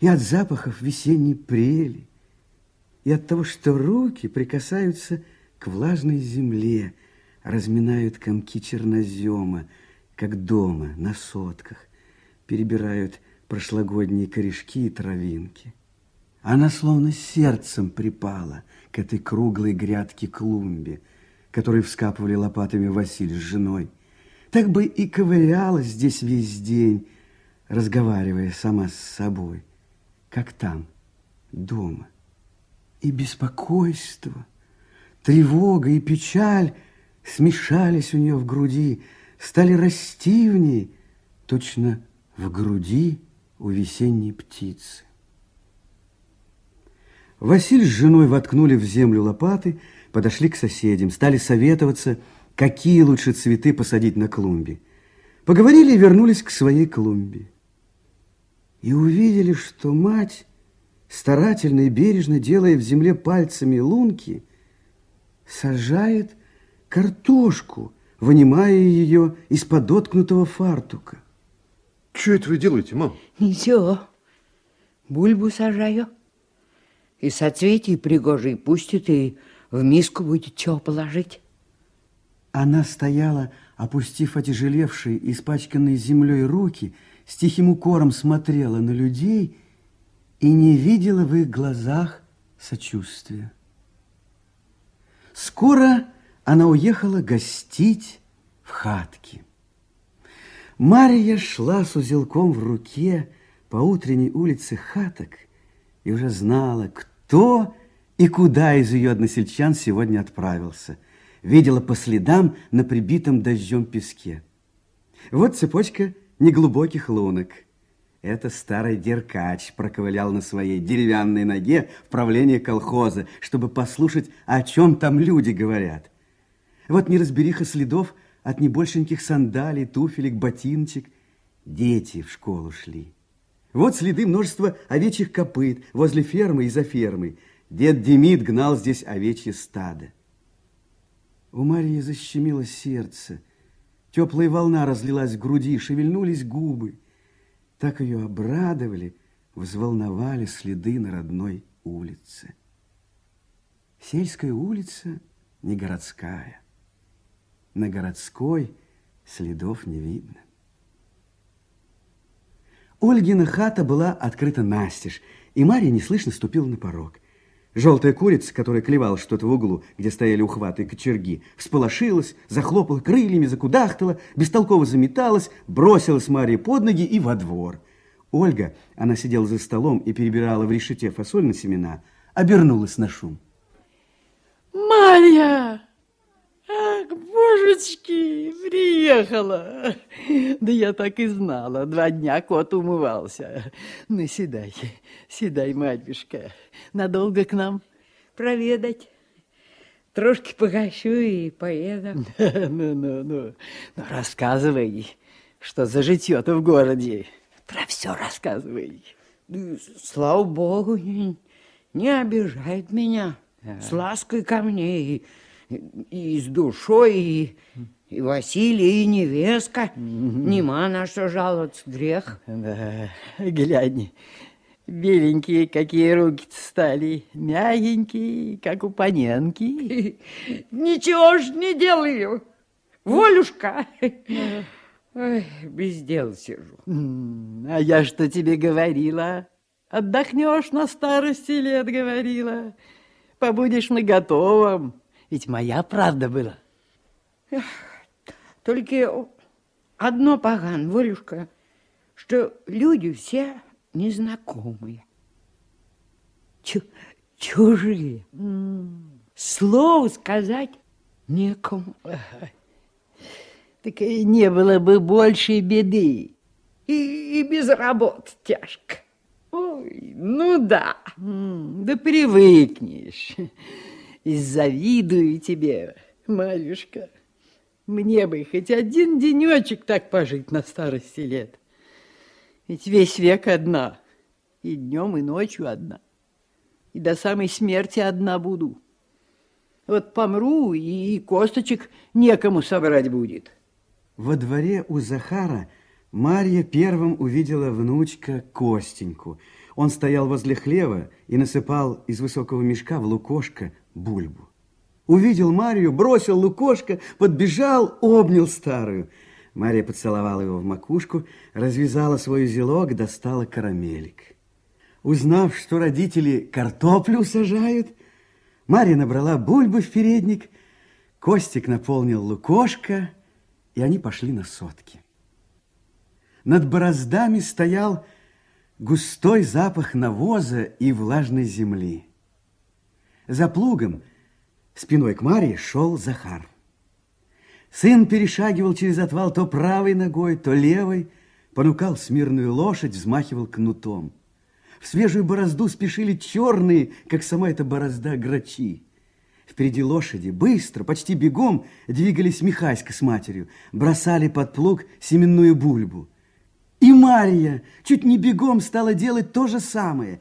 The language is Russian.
и от запахов весенней прели, и от того, что руки прикасаются к влажной земле, разминают комки чернозема, как дома на сотках, перебирают прошлогодние корешки и травинки. Она словно сердцем припала к этой круглой грядке клумбе, которую вскапывали лопатами Василий с женой. Так бы и ковырялась здесь весь день, разговаривая сама с собой, как там, дома. И беспокойство, тревога и печаль смешались у нее в груди, стали расти в ней, точно в груди у весенней птицы. Василь с женой воткнули в землю лопаты, подошли к соседям, стали советоваться, какие лучше цветы посадить на клумбе. Поговорили и вернулись к своей клумбе. И увидели, что мать, старательно и бережно делая в земле пальцами лунки, сажает картошку, вынимая ее из подоткнутого фартука. Что это вы делаете, мам? Ничего. Бульбу сажаю. И соцветий пригожий пустит, и в миску будет чего положить. Она стояла, опустив отяжелевшие, испачканные землей руки, с тихим укором смотрела на людей и не видела в их глазах сочувствия. Скоро она уехала гостить в хатки. Мария шла с узелком в руке по утренней улице хаток и уже знала, кто и куда из ее односельчан сегодня отправился. Видела по следам на прибитом дождем песке. Вот цепочка неглубоких лунок. Это старый деркач проковылял на своей деревянной ноге в правление колхоза, чтобы послушать, о чем там люди говорят. Вот неразбериха следов – от небольшеньких сандалий, туфелек, ботиночек. Дети в школу шли. Вот следы множества овечьих копыт возле фермы и за фермой. Дед Демид гнал здесь овечье стадо. У Марии защемило сердце. Теплая волна разлилась в груди, шевельнулись губы. Так ее обрадовали, взволновали следы на родной улице. Сельская улица не городская. На городской следов не видно. Ольгина хата была открыта настежь, и Марья неслышно ступила на порог. Желтая курица, которая клевала что-то в углу, где стояли ухваты и кочерги, всполошилась, захлопала крыльями, закудахтала, бестолково заметалась, бросилась Марье под ноги и во двор. Ольга, она сидела за столом и перебирала в решете фасоль на семена, обернулась на шум. Марья! Божечки, приехала. Да я так и знала, два дня кот умывался. Ну, седай, седай, матюшка. Надолго к нам? Проведать. Трошки погощу и поеду. Ну, ну, ну, ну, рассказывай, что за житье-то в городе. Про все рассказывай. Слава богу, не, не обижает меня. С лаской ко мне и и с душой, и, и Василий, и невестка. Нема на что жаловаться, грех. Да, глянь, беленькие какие руки стали, мягенькие, как у паненки. Ничего ж не делаю, Волюшка. Ой, без дела сижу. А я что тебе говорила? Отдохнешь на старости лет, говорила. Побудешь на готовом. Ведь моя правда была. Только одно поган, Волюшка, что люди все незнакомые. Чу чужие. Слово сказать некому. Так и не было бы большей беды. И, и без работы тяжко. Ой, ну да. Да привыкнешь завидую тебе, Марюшка. Мне бы хоть один денечек так пожить на старости лет. Ведь весь век одна, и днем, и ночью одна. И до самой смерти одна буду. Вот помру, и косточек некому собрать будет. Во дворе у Захара Марья первым увидела внучка Костеньку. Он стоял возле хлева и насыпал из высокого мешка в лукошко бульбу. Увидел Марию, бросил лукошко, подбежал, обнял старую. Мария поцеловала его в макушку, развязала свой узелок, достала карамелик. Узнав, что родители картоплю сажают, Мария набрала бульбы в передник, Костик наполнил лукошко, и они пошли на сотки. Над бороздами стоял густой запах навоза и влажной земли. За плугом спиной к Марии шел Захар. Сын перешагивал через отвал то правой ногой, то левой, понукал смирную лошадь, взмахивал кнутом. В свежую борозду спешили черные, как сама эта борозда, грачи. Впереди лошади, быстро, почти бегом, двигались Михаська с матерью, бросали под плуг семенную бульбу. И Мария чуть не бегом стала делать то же самое.